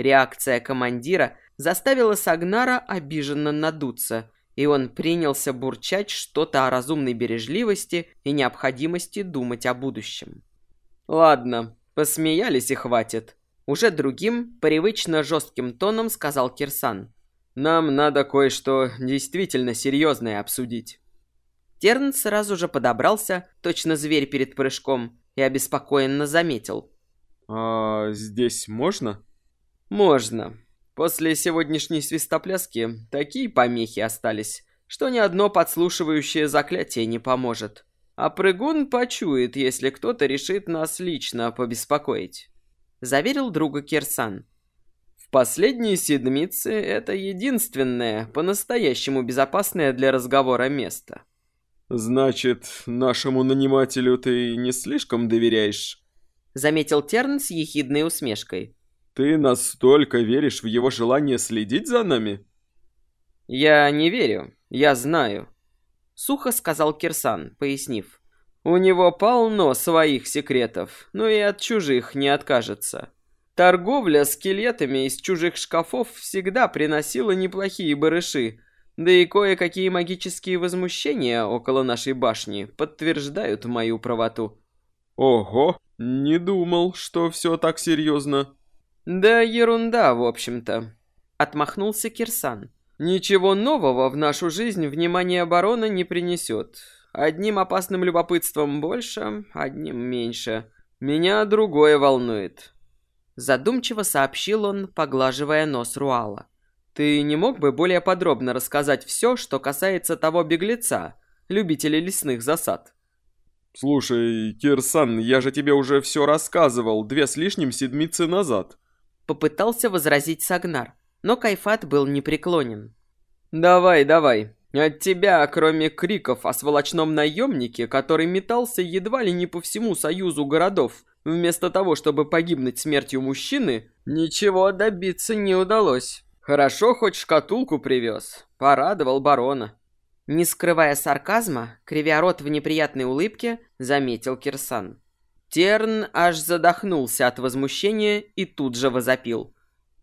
Реакция командира заставила Сагнара обиженно надуться, и он принялся бурчать что-то о разумной бережливости и необходимости думать о будущем. «Ладно, посмеялись и хватит», — уже другим, привычно жестким тоном сказал Кирсан. «Нам надо кое-что действительно серьезное обсудить». Терн сразу же подобрался, точно зверь перед прыжком, и обеспокоенно заметил. «А здесь можно?» «Можно. После сегодняшней свистопляски такие помехи остались, что ни одно подслушивающее заклятие не поможет. А прыгун почует, если кто-то решит нас лично побеспокоить», — заверил друга Кирсан. «В последние седмицы это единственное, по-настоящему безопасное для разговора место». «Значит, нашему нанимателю ты не слишком доверяешь?» Заметил Терн с ехидной усмешкой. «Ты настолько веришь в его желание следить за нами?» «Я не верю, я знаю», — сухо сказал Кирсан, пояснив. «У него полно своих секретов, но и от чужих не откажется. Торговля скелетами из чужих шкафов всегда приносила неплохие барыши, да и кое-какие магические возмущения около нашей башни подтверждают мою правоту. Ого, не думал, что все так серьезно. Да ерунда, в общем-то. Отмахнулся Кирсан. Ничего нового в нашу жизнь внимание барона не принесет. Одним опасным любопытством больше, одним меньше. Меня другое волнует. Задумчиво сообщил он, поглаживая нос Руала. Ты не мог бы более подробно рассказать все, что касается того беглеца, любителя лесных засад? Слушай, Кирсан, я же тебе уже все рассказывал две с лишним седмицы назад. Попытался возразить Сагнар, но Кайфат был непреклонен. Давай, давай. От тебя, кроме криков о сволочном наемнике, который метался едва ли не по всему союзу городов, вместо того, чтобы погибнуть смертью мужчины, ничего добиться не удалось. Хорошо хоть шкатулку привез. Порадовал барона. Не скрывая сарказма, кривя рот в неприятной улыбке, заметил Кирсан. Терн аж задохнулся от возмущения и тут же возопил.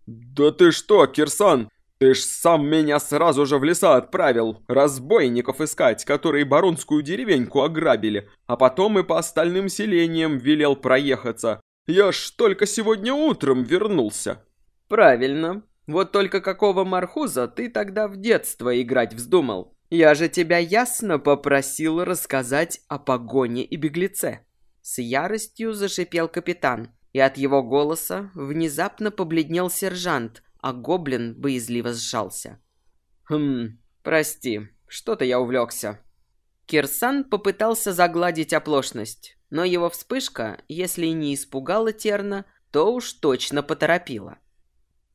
«Да ты что, Кирсан? Ты ж сам меня сразу же в леса отправил, разбойников искать, которые баронскую деревеньку ограбили, а потом и по остальным селениям велел проехаться. Я ж только сегодня утром вернулся». «Правильно. Вот только какого мархуза ты тогда в детство играть вздумал? Я же тебя ясно попросил рассказать о погоне и беглеце. С яростью зашипел капитан, и от его голоса внезапно побледнел сержант, а гоблин боязливо сжался. Хм, прости, что-то я увлекся. Кирсан попытался загладить оплошность, но его вспышка, если и не испугала Терна, то уж точно поторопила.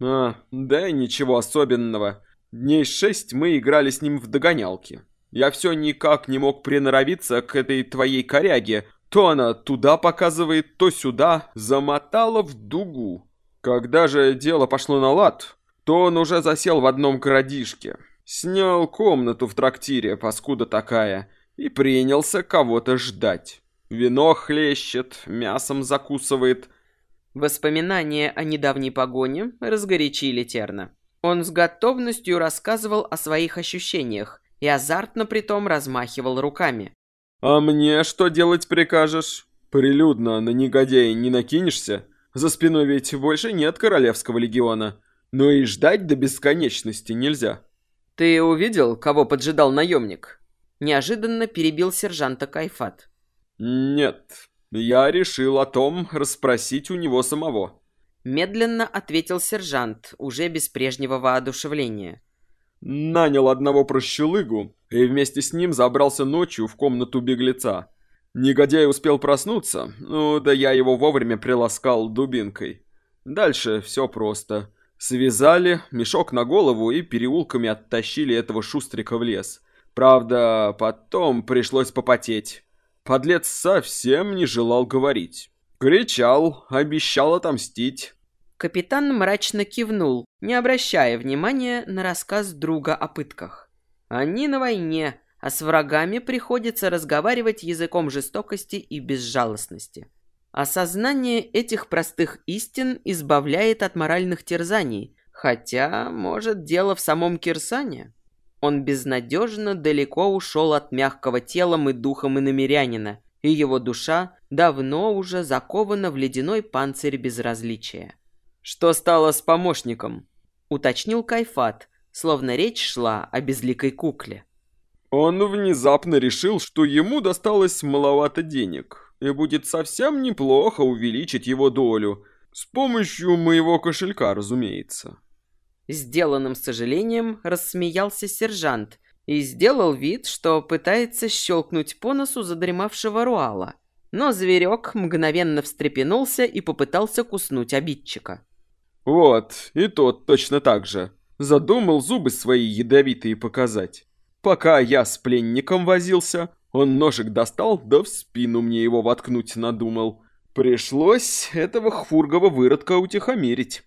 А, да ничего особенного. Дней шесть мы играли с ним в догонялки. Я все никак не мог приноровиться к этой твоей коряге. То она туда показывает, то сюда, замотала в дугу. Когда же дело пошло на лад, то он уже засел в одном городишке. Снял комнату в трактире, паскуда такая, и принялся кого-то ждать. Вино хлещет, мясом закусывает, Воспоминания о недавней погоне разгорячили Терна. Он с готовностью рассказывал о своих ощущениях и азартно притом размахивал руками. «А мне что делать прикажешь? Прилюдно на негодяя не накинешься? За спиной ведь больше нет королевского легиона. Но и ждать до бесконечности нельзя». «Ты увидел, кого поджидал наемник?» Неожиданно перебил сержанта Кайфат. «Нет, я решил о том расспросить у него самого. Медленно ответил сержант, уже без прежнего воодушевления. Нанял одного прощелыгу и вместе с ним забрался ночью в комнату беглеца. Негодяй успел проснуться, ну да я его вовремя приласкал дубинкой. Дальше все просто. Связали, мешок на голову и переулками оттащили этого шустрика в лес. Правда, потом пришлось попотеть. Подлец совсем не желал говорить. Кричал, обещал отомстить. Капитан мрачно кивнул, не обращая внимания на рассказ друга о пытках. Они на войне, а с врагами приходится разговаривать языком жестокости и безжалостности. Осознание этих простых истин избавляет от моральных терзаний, хотя, может, дело в самом Кирсане. Он безнадежно далеко ушел от мягкого телом и духом иномерянина, и его душа давно уже закована в ледяной панцирь безразличия. «Что стало с помощником?» — уточнил Кайфат, словно речь шла о безликой кукле. Он внезапно решил, что ему досталось маловато денег, и будет совсем неплохо увеличить его долю, с помощью моего кошелька, разумеется. Сделанным сожалением рассмеялся сержант и сделал вид, что пытается щелкнуть по носу задремавшего Руала. Но зверек мгновенно встрепенулся и попытался куснуть обидчика. Вот, и тот точно так же. Задумал зубы свои ядовитые показать. Пока я с пленником возился, он ножик достал, да в спину мне его воткнуть надумал. Пришлось этого хфургого выродка утихомирить.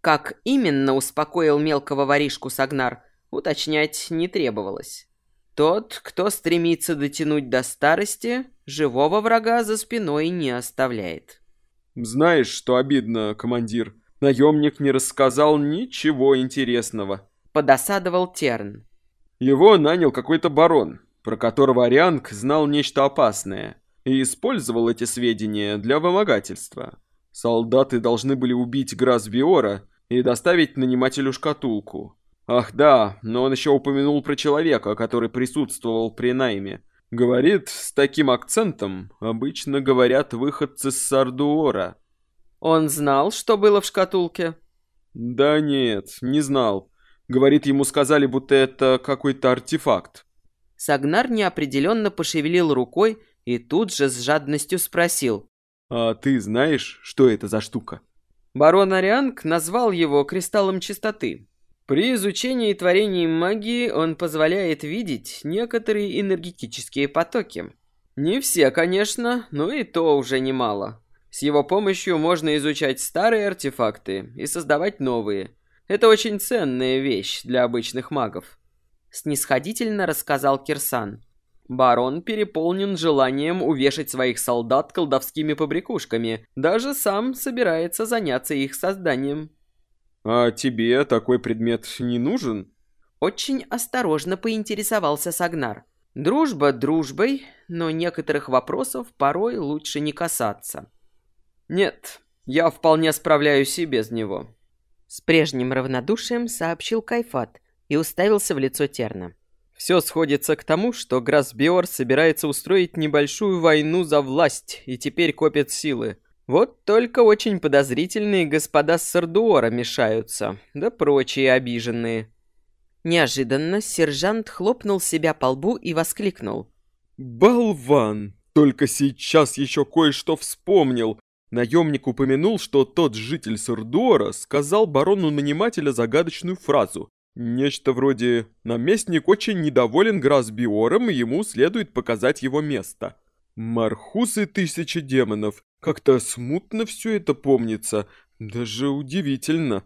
Как именно успокоил мелкого воришку Сагнар, уточнять не требовалось. Тот, кто стремится дотянуть до старости, живого врага за спиной не оставляет. Знаешь, что обидно, командир? Наемник не рассказал ничего интересного. Подосадовал Терн. Его нанял какой-то барон, про которого Арианг знал нечто опасное, и использовал эти сведения для вымогательства. Солдаты должны были убить Грасбиора и доставить нанимателю шкатулку. Ах да, но он еще упомянул про человека, который присутствовал при найме. Говорит, с таким акцентом обычно говорят выходцы с Сардуора. Он знал, что было в шкатулке? Да нет, не знал. Говорит, ему сказали, будто это какой-то артефакт. Сагнар неопределенно пошевелил рукой и тут же с жадностью спросил. «А ты знаешь, что это за штука?» Барон Арианг назвал его кристаллом чистоты. При изучении творений магии он позволяет видеть некоторые энергетические потоки. Не все, конечно, но и то уже немало. С его помощью можно изучать старые артефакты и создавать новые – это очень ценная вещь для обычных магов. Снисходительно рассказал Кирсан. Барон переполнен желанием увешать своих солдат колдовскими побрякушками. Даже сам собирается заняться их созданием. «А тебе такой предмет не нужен?» Очень осторожно поинтересовался Сагнар. Дружба дружбой, но некоторых вопросов порой лучше не касаться. «Нет, я вполне справляюсь и без него. С прежним равнодушием сообщил Кайфат и уставился в лицо Терна. Все сходится к тому, что Грасбиор собирается устроить небольшую войну за власть и теперь копит силы. Вот только очень подозрительные господа с Сардуора мешаются, да прочие обиженные. Неожиданно сержант хлопнул себя по лбу и воскликнул. «Болван! Только сейчас еще кое-что вспомнил. Наемник упомянул, что тот житель Сардуора сказал барону нанимателя загадочную фразу. Нечто вроде «наместник очень недоволен Грасбиором, и ему следует показать его место». Мархусы тысячи демонов. Как-то смутно все это помнится. Даже удивительно.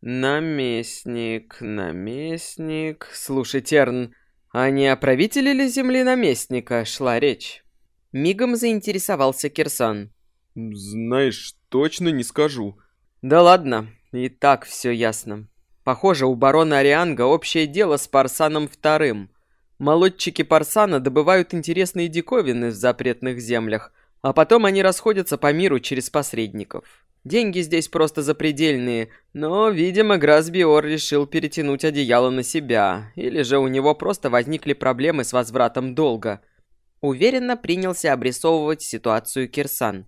Наместник, наместник... Слушай, Терн, а не о правителе ли земли наместника шла речь? Мигом заинтересовался Кирсан. Знаешь, точно не скажу. Да ладно, и так все ясно. Похоже, у барона Арианга общее дело с Парсаном Вторым. Молодчики Парсана добывают интересные диковины в запретных землях, а потом они расходятся по миру через посредников. Деньги здесь просто запредельные, но, видимо, Грасбиор решил перетянуть одеяло на себя, или же у него просто возникли проблемы с возвратом долга. Уверенно принялся обрисовывать ситуацию Кирсан.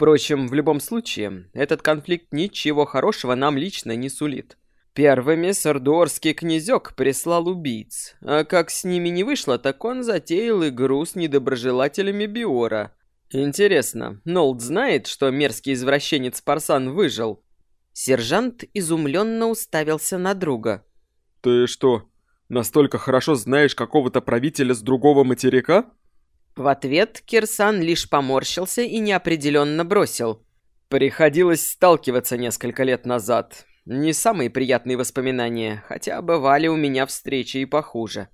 Впрочем, в любом случае, этот конфликт ничего хорошего нам лично не сулит. Первыми сардуорский князек прислал убийц, а как с ними не вышло, так он затеял игру с недоброжелателями Биора. Интересно, Нолд знает, что мерзкий извращенец Парсан выжил? Сержант изумленно уставился на друга. «Ты что, настолько хорошо знаешь какого-то правителя с другого материка?» В ответ Кирсан лишь поморщился и неопределенно бросил. Приходилось сталкиваться несколько лет назад. Не самые приятные воспоминания, хотя бывали у меня встречи и похуже.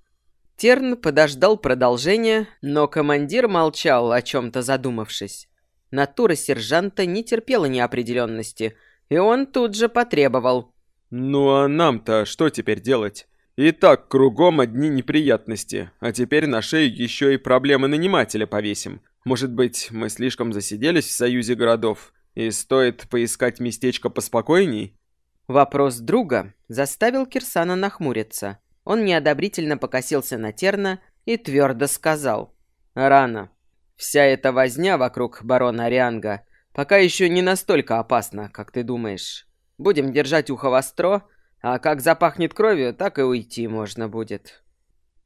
Терн подождал продолжения, но командир молчал, о чем-то задумавшись. Натура сержанта не терпела неопределенности, и он тут же потребовал. «Ну а нам-то что теперь делать? И так кругом одни неприятности, а теперь на шею еще и проблемы нанимателя повесим. Может быть, мы слишком засиделись в союзе городов, и стоит поискать местечко поспокойней?» Вопрос друга заставил Кирсана нахмуриться. Он неодобрительно покосился на Терна и твердо сказал. «Рано. Вся эта возня вокруг барона Арианга пока еще не настолько опасна, как ты думаешь. Будем держать ухо востро, а как запахнет кровью, так и уйти можно будет».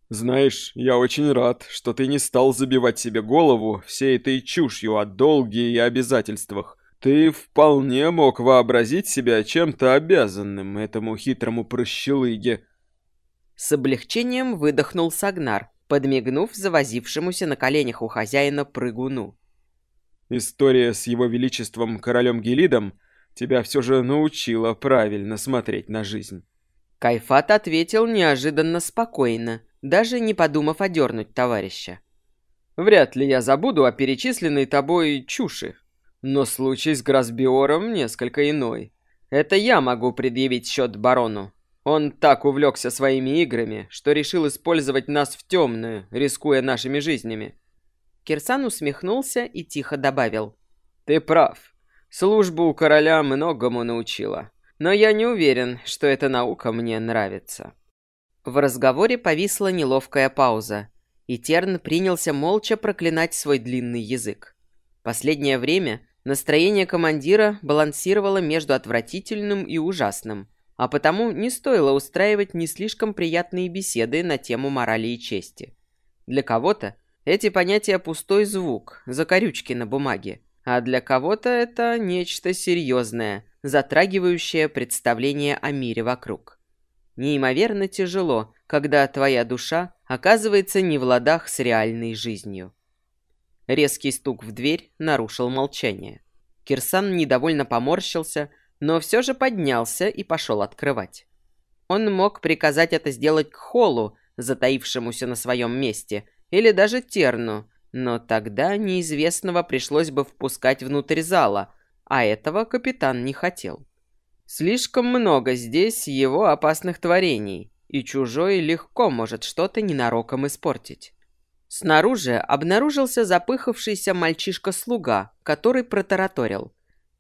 «Знаешь, я очень рад, что ты не стал забивать себе голову всей этой чушью о долге и обязательствах. Ты вполне мог вообразить себя чем-то обязанным этому хитрому прощелыге». С облегчением выдохнул Сагнар, подмигнув завозившемуся на коленях у хозяина прыгуну. «История с его величеством королем Гелидом тебя все же научила правильно смотреть на жизнь». Кайфат ответил неожиданно спокойно, даже не подумав одернуть товарища. «Вряд ли я забуду о перечисленной тобой чуши. Но случай с Грасбиором несколько иной. Это я могу предъявить счет барону. Он так увлекся своими играми, что решил использовать нас в темную, рискуя нашими жизнями. Кирсан усмехнулся и тихо добавил. «Ты прав. Служба у короля многому научила. Но я не уверен, что эта наука мне нравится». В разговоре повисла неловкая пауза, и Терн принялся молча проклинать свой длинный язык. Последнее время настроение командира балансировало между отвратительным и ужасным – а потому не стоило устраивать не слишком приятные беседы на тему морали и чести. Для кого-то эти понятия пустой звук, закорючки на бумаге, а для кого-то это нечто серьезное, затрагивающее представление о мире вокруг. Неимоверно тяжело, когда твоя душа оказывается не в ладах с реальной жизнью. Резкий стук в дверь нарушил молчание. Кирсан недовольно поморщился, но все же поднялся и пошел открывать. Он мог приказать это сделать к Холлу, затаившемуся на своем месте, или даже Терну, но тогда неизвестного пришлось бы впускать внутрь зала, а этого капитан не хотел. Слишком много здесь его опасных творений, и чужой легко может что-то ненароком испортить. Снаружи обнаружился запыхавшийся мальчишка-слуга, который протараторил.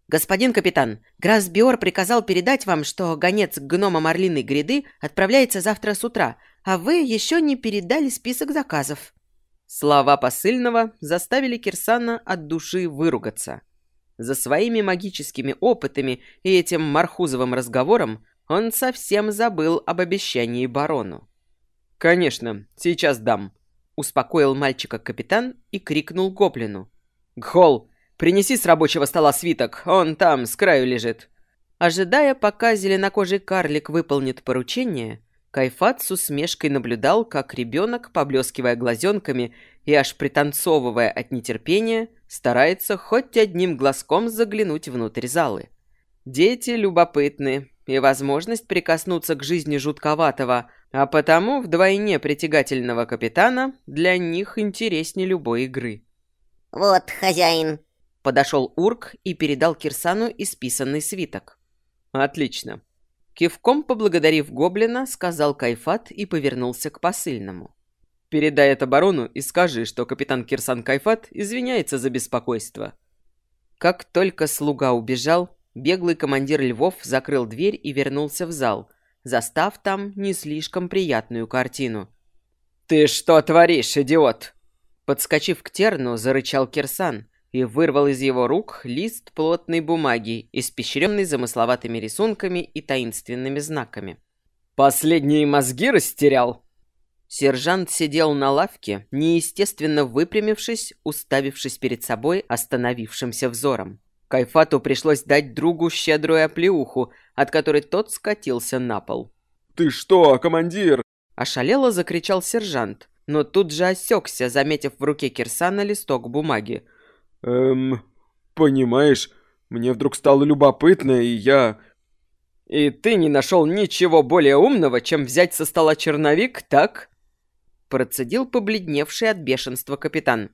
«Господин капитан, Грасбиор приказал передать вам, что гонец к гномам Орлиной гряды отправляется завтра с утра, а вы еще не передали список заказов». Слова посыльного заставили Кирсана от души выругаться. За своими магическими опытами и этим мархузовым разговором он совсем забыл об обещании барону. «Конечно, сейчас дам», — успокоил мальчика капитан и крикнул гоблину. «Гхол, Принеси с рабочего стола свиток, он там, с краю лежит». Ожидая, пока зеленокожий карлик выполнит поручение, Кайфат с усмешкой наблюдал, как ребенок, поблескивая глазенками и аж пританцовывая от нетерпения, старается хоть одним глазком заглянуть внутрь залы. Дети любопытны, и возможность прикоснуться к жизни жутковатого, а потому вдвойне притягательного капитана для них интереснее любой игры. «Вот, хозяин, Подошел Урк и передал Кирсану исписанный свиток. «Отлично». Кивком поблагодарив гоблина, сказал Кайфат и повернулся к посыльному. «Передай это барону и скажи, что капитан Кирсан Кайфат извиняется за беспокойство». Как только слуга убежал, беглый командир Львов закрыл дверь и вернулся в зал, застав там не слишком приятную картину. «Ты что творишь, идиот?» Подскочив к Терну, зарычал Кирсан, и вырвал из его рук лист плотной бумаги, испещренный замысловатыми рисунками и таинственными знаками. «Последние мозги растерял!» Сержант сидел на лавке, неестественно выпрямившись, уставившись перед собой остановившимся взором. Кайфату пришлось дать другу щедрую оплеуху, от которой тот скатился на пол. «Ты что, командир?» Ошалело закричал сержант, но тут же осекся, заметив в руке Кирсана листок бумаги – Эм, понимаешь, мне вдруг стало любопытно, и я... И ты не нашел ничего более умного, чем взять со стола черновик, так? Процедил побледневший от бешенства капитан.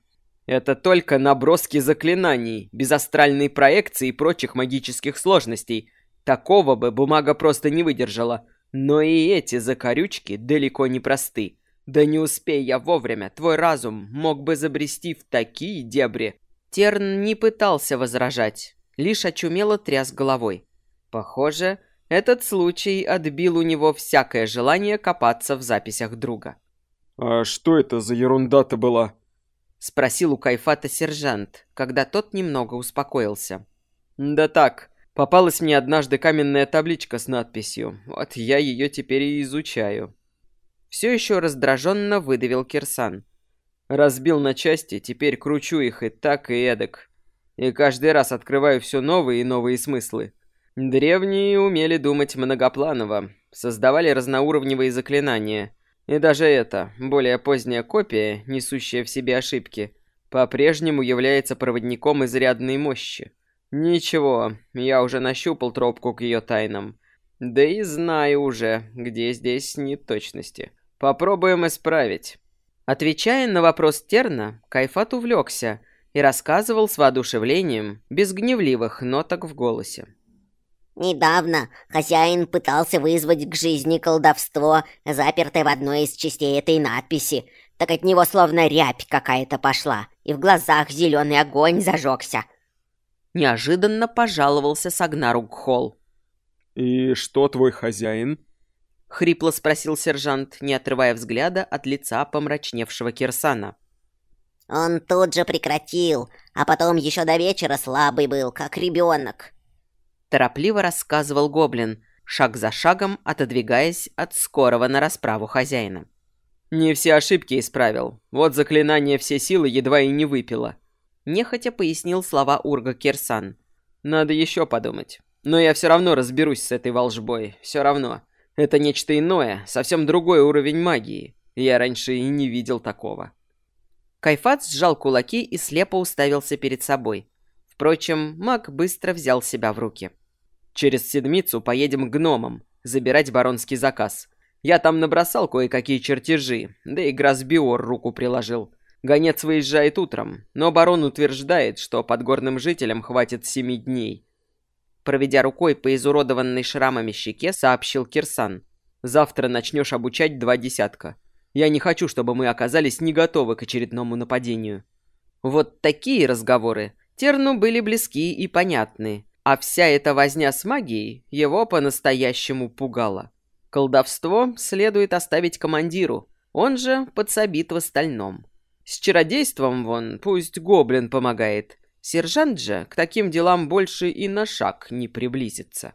Это только наброски заклинаний, без астральной проекции и прочих магических сложностей. Такого бы бумага просто не выдержала. Но и эти закорючки далеко не просты. Да не успей я вовремя, твой разум мог бы забрести в такие дебри. Терн не пытался возражать, лишь очумело тряс головой. Похоже, этот случай отбил у него всякое желание копаться в записях друга. «А что это за ерунда-то была?» Спросил у Кайфата сержант, когда тот немного успокоился. «Да так, попалась мне однажды каменная табличка с надписью. Вот я ее теперь и изучаю». Все еще раздраженно выдавил Кирсан. Разбил на части, теперь кручу их и так, и эдак. И каждый раз открываю все новые и новые смыслы. Древние умели думать многопланово, создавали разноуровневые заклинания. И даже эта, более поздняя копия, несущая в себе ошибки, по-прежнему является проводником изрядной мощи. Ничего, я уже нащупал тропку к ее тайнам. Да и знаю уже, где здесь неточности. Попробуем исправить. Отвечая на вопрос Терна, Кайфат увлекся и рассказывал с воодушевлением, без гневливых ноток в голосе. Недавно хозяин пытался вызвать к жизни колдовство, запертое в одной из частей этой надписи. Так от него словно рябь какая-то пошла, и в глазах зеленый огонь зажегся. Неожиданно пожаловался Сагнару Гхол. «И что твой хозяин?» — хрипло спросил сержант, не отрывая взгляда от лица помрачневшего Кирсана. «Он тут же прекратил, а потом еще до вечера слабый был, как ребенок». Торопливо рассказывал Гоблин, шаг за шагом отодвигаясь от скорого на расправу хозяина. «Не все ошибки исправил. Вот заклинание все силы едва и не выпило». Нехотя пояснил слова Урга Кирсан. «Надо еще подумать. Но я все равно разберусь с этой волжбой. Все равно. Это нечто иное, совсем другой уровень магии. Я раньше и не видел такого. Кайфат сжал кулаки и слепо уставился перед собой. Впрочем, маг быстро взял себя в руки. Через седмицу поедем к гномам, забирать баронский заказ. Я там набросал кое-какие чертежи, да и Грасбиор руку приложил. Гонец выезжает утром, но барон утверждает, что подгорным жителям хватит семи дней. Проведя рукой по изуродованной шрамами щеке, сообщил Кирсан. «Завтра начнешь обучать два десятка. Я не хочу, чтобы мы оказались не готовы к очередному нападению». Вот такие разговоры Терну были близки и понятны, а вся эта возня с магией его по-настоящему пугала. Колдовство следует оставить командиру, он же подсобит в остальном. С чародейством вон, пусть гоблин помогает, Сержант же к таким делам больше и на шаг не приблизится.